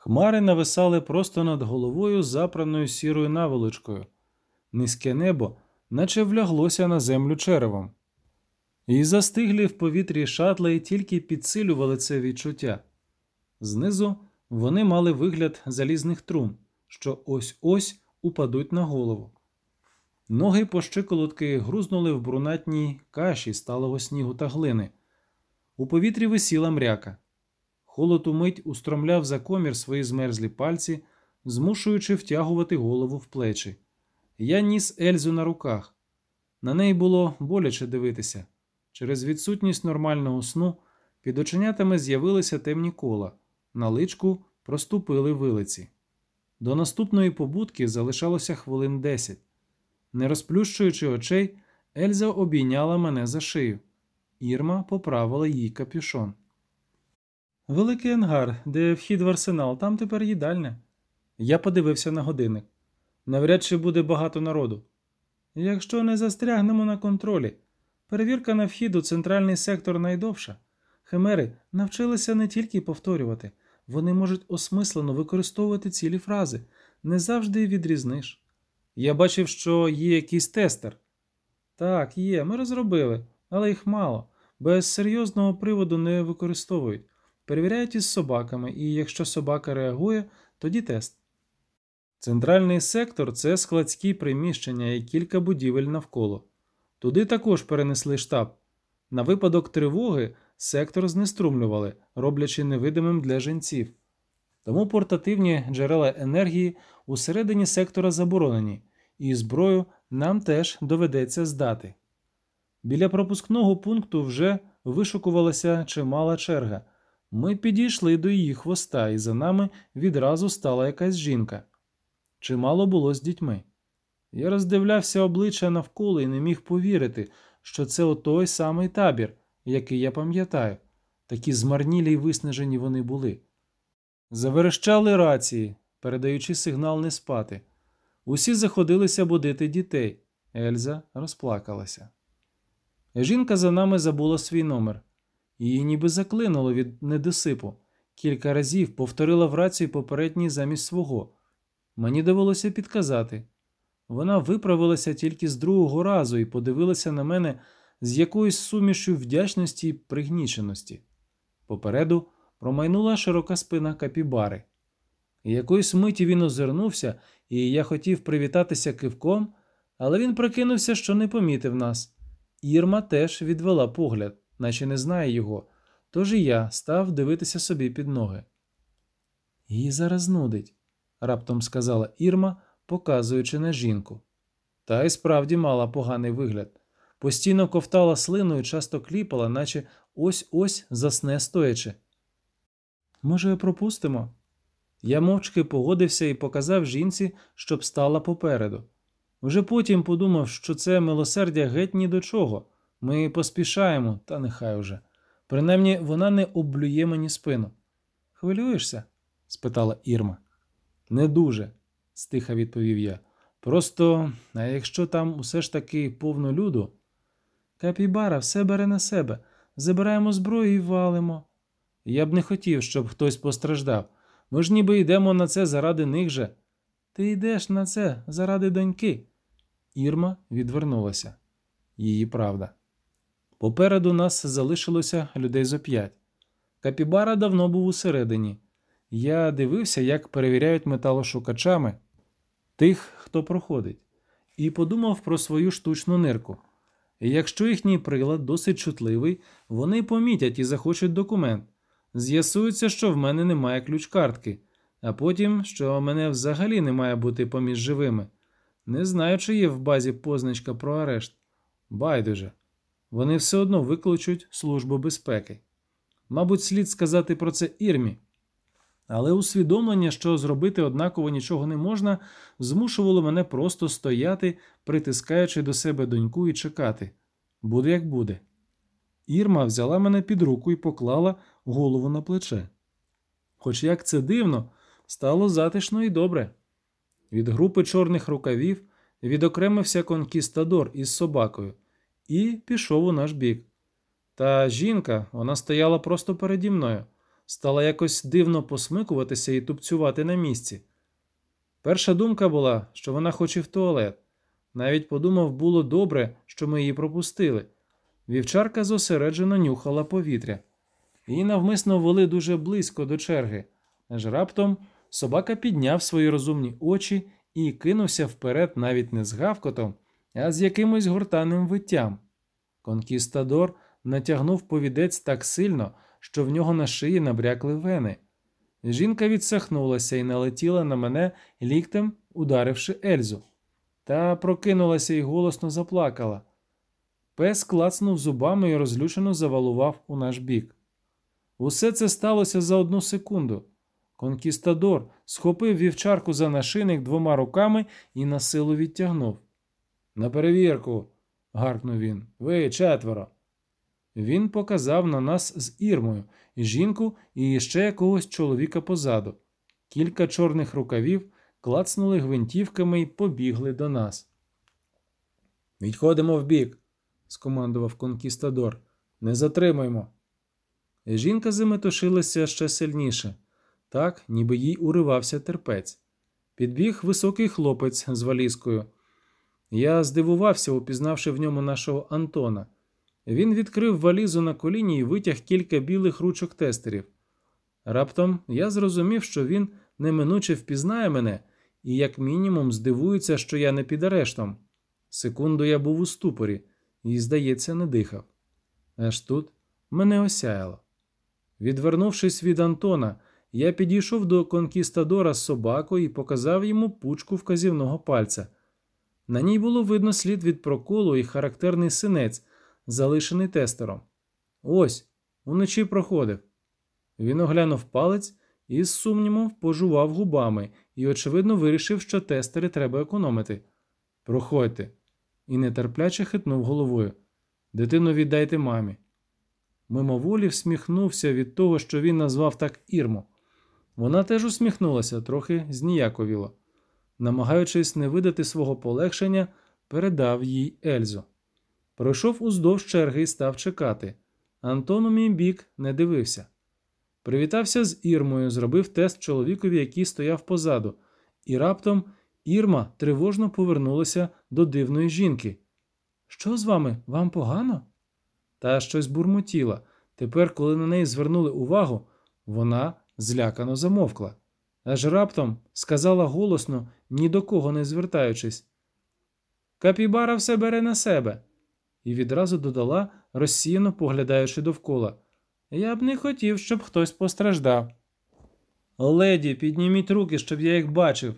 Хмари нависали просто над головою запраною сірою наволочкою. Низьке небо, наче вляглося на землю черевом. І застиглі в повітрі шатли тільки підсилювали це відчуття. Знизу вони мали вигляд залізних трун, що ось ось упадуть на голову. Ноги по щиколотки грузнули в брунатній каші сталого снігу та глини. У повітрі висіла мряка. Холод умить устромляв за комір свої змерзлі пальці, змушуючи втягувати голову в плечі. Я ніс Ельзу на руках. На неї було боляче дивитися. Через відсутність нормального сну під оченятами з'явилися темні кола, на личку проступили вилиці. До наступної побудки залишалося хвилин десять. Не розплющуючи очей, Ельза обійняла мене за шию. Ірма поправила їй капюшон. Великий ангар, де вхід в арсенал, там тепер їдальня. Я подивився на годинник. Навряд чи буде багато народу. Якщо не застрягнемо на контролі, перевірка на вхід у центральний сектор найдовша. Химери навчилися не тільки повторювати, вони можуть осмислено використовувати цілі фрази, не завжди відрізниш. Я бачив, що є якийсь тестер. Так, є, ми розробили, але їх мало. Без серйозного приводу не використовують. Перевіряють із собаками, і якщо собака реагує, тоді тест. Центральний сектор це складські приміщення і кілька будівель навколо. Туди також перенесли штаб. На випадок тривоги сектор знеструмлювали, роблячи невидимим для жінців. Тому портативні джерела енергії усередині сектора заборонені, і зброю нам теж доведеться здати. Біля пропускного пункту вже вишукувалася чимала черга. Ми підійшли до її хвоста, і за нами відразу стала якась жінка. Чимало було з дітьми. Я роздивлявся обличчя навколо і не міг повірити, що це отой самий табір, який я пам'ятаю, такі змарнілі й виснажені вони були. Заверещали рації, передаючи сигнал не спати. Усі заходилися будити дітей. Ельза розплакалася. Жінка за нами забула свій номер. Її ніби заклинуло від недосипу. Кілька разів повторила в рацію попередній замість свого. Мені довелося підказати. Вона виправилася тільки з другого разу і подивилася на мене з якоюсь сумішю вдячності і пригніченості. Попереду промайнула широка спина капібари. Якоїсь миті він озирнувся, і я хотів привітатися кивком, але він прикинувся, що не помітив нас. Ірма теж відвела погляд, наче не знає його, тож і я став дивитися собі під ноги. Її зараз нудить, раптом сказала Ірма, показуючи на жінку. Та й справді мала поганий вигляд. Постійно ковтала слину і часто кліпала, наче ось ось засне стоячи. Може, пропустимо? Я мовчки погодився і показав жінці, щоб стала попереду. Вже потім подумав, що це милосердя геть ні до чого. Ми поспішаємо, та нехай уже. Принаймні вона не облює мені спину. Хвилюєшся? спитала Ірма. Не дуже, стиха відповів я. Просто, а якщо там усе ж таки повно люду. Капібара все бере на себе. Забираємо зброю і валимо. Я б не хотів, щоб хтось постраждав. Ми ж ніби йдемо на це заради них же. Ти йдеш на це заради доньки. Ірма відвернулася. Її правда. Попереду нас залишилося людей зо п'ять. Капібара давно був усередині. Я дивився, як перевіряють металошукачами тих, хто проходить, і подумав про свою штучну нирку. Якщо їхній прилад досить чутливий, вони помітять і захочуть документ. З'ясується, що в мене немає ключ-картки, а потім, що мене взагалі не має бути поміж живими. Не знаю, чи є в базі позначка про арешт. Байдуже. Вони все одно викличуть Службу безпеки. Мабуть, слід сказати про це Ірмі. Але усвідомлення, що зробити однаково нічого не можна, змушувало мене просто стояти, притискаючи до себе доньку і чекати. Буде як буде. Ірма взяла мене під руку і поклала голову на плече. Хоч як це дивно, стало затишно і добре. Від групи чорних рукавів відокремився конкістадор із собакою і пішов у наш бік. Та жінка, вона стояла просто переді мною, стала якось дивно посмикуватися і тупцювати на місці. Перша думка була, що вона хоче в туалет. Навіть подумав, було добре, що ми її пропустили. Вівчарка зосереджено нюхала повітря. Її навмисно вели дуже близько до черги, аж раптом собака підняв свої розумні очі і кинувся вперед навіть не з гавкотом, а з якимось гуртаним виттям. Конкістадор натягнув повідець так сильно, що в нього на шиї набрякли вени. Жінка відсахнулася і налетіла на мене ліктем, ударивши Ельзу. Та прокинулася і голосно заплакала. Пес клацнув зубами і розлючено завалував у наш бік. Усе це сталося за одну секунду. Конкістадор схопив вівчарку за нашийник двома руками і на силу відтягнув. На перевірку. гаркнув він. Ви четверо. Він показав на нас з Ірмою, жінку і ще якогось чоловіка позаду. Кілька чорних рукавів клацнули гвинтівками і побігли до нас. Відходимо вбік, скомандував конкістадор. Не затримуємо. Жінка заметушилася ще сильніше, так, ніби їй уривався терпець. Підбіг високий хлопець з валізкою. Я здивувався, упізнавши в ньому нашого Антона. Він відкрив валізу на коліні і витяг кілька білих ручок тестерів. Раптом я зрозумів, що він неминуче впізнає мене і, як мінімум, здивується, що я не під арештом. Секунду я був у ступорі і, здається, не дихав. Аж тут мене осяяло. Відвернувшись від Антона, я підійшов до конкістадора з собакою і показав йому пучку вказівного пальця. На ній було видно слід від проколу і характерний синець, залишений тестером. Ось, уночі проходив. Він оглянув палець і з сумнівом пожував губами і, очевидно, вирішив, що тестери треба економити. Проходьте. І нетерпляче хитнув головою. Дитину віддайте мамі. Мимоволі всміхнувся від того, що він назвав так Ірму. Вона теж усміхнулася, трохи зніяковіло. Намагаючись не видати свого полегшення, передав їй Ельзу. Пройшов уздовж черги і став чекати. Антон у мій бік не дивився. Привітався з Ірмою, зробив тест чоловікові, який стояв позаду, і раптом Ірма тривожно повернулася до дивної жінки. Що з вами? Вам погано? Та щось бурмотіла. Тепер, коли на неї звернули увагу, вона злякано замовкла. Аж раптом сказала голосно, ні до кого не звертаючись. Капібара все бере на себе. І відразу додала, розсіяно поглядаючи довкола. Я б не хотів, щоб хтось постраждав. Леді, підніміть руки, щоб я їх бачив,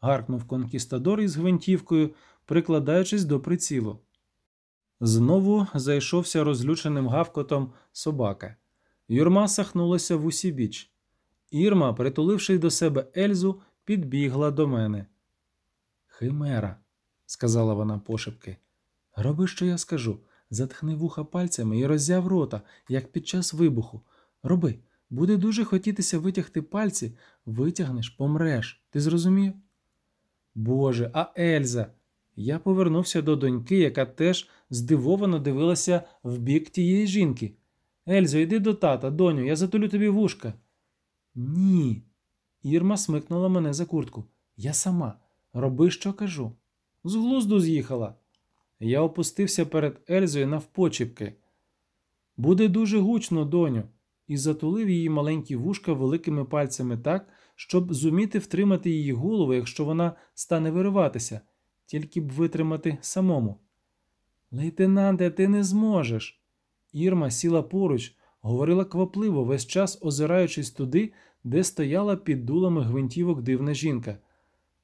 гаркнув конкістадор із гвинтівкою, прикладаючись до прицілу. Знову зайшовся розлюченим гавкотом собака. Юрма сахнулася в усі біч. Ірма, притуливши до себе Ельзу, підбігла до мене. Химера, сказала вона пошепки. Роби, що я скажу. Затхни вуха пальцями і роззяв рота, як під час вибуху. Роби, буде дуже хотітися витягти пальці, витягнеш, помреш. Ти зрозумів? Боже, а Ельза. Я повернувся до доньки, яка теж здивовано дивилася в бік тієї жінки. Ельзо, йди до тата, доню, я затулю тобі вушка. Ні. Ірма смикнула мене за куртку. Я сама. Роби, що кажу. З глузду з'їхала. Я опустився перед Ельзою навпочіпки. Буде дуже гучно, доню, і затулив її маленькі вушка великими пальцями так, щоб зуміти втримати її голову, якщо вона стане вириватися, тільки б витримати самому. Лейтенанте, ти не зможеш. Ірма сіла поруч, говорила квапливо, весь час озираючись туди, де стояла під дулами гвинтівок дивна жінка.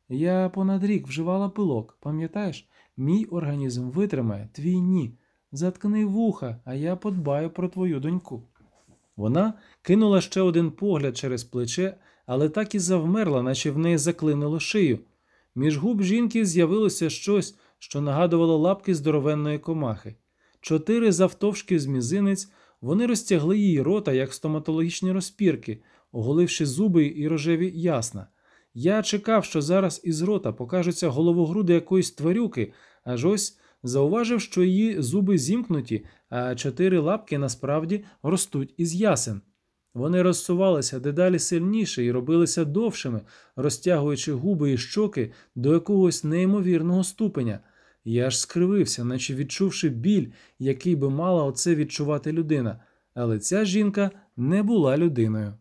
Я понад рік вживала пилок, пам'ятаєш? Мій організм витримає, твій ні. Заткни вуха, а я подбаю про твою доньку. Вона кинула ще один погляд через плече, але так і завмерла, наче в неї заклинило шию. Між губ жінки з'явилося щось, що нагадувало лапки здоровенної комахи. Чотири завтовшки з мізинець вони розтягли її рота, як стоматологічні розпірки, оголивши зуби і рожеві ясна. Я чекав, що зараз із рота покажуться головогруди якоїсь тварюки, аж ось зауважив, що її зуби зімкнуті, а чотири лапки насправді ростуть із ясен. Вони розсувалися дедалі сильніше і робилися довшими, розтягуючи губи і щоки до якогось неймовірного ступеня. Я аж скривився, наче відчувши біль, який би мала оце відчувати людина. Але ця жінка не була людиною.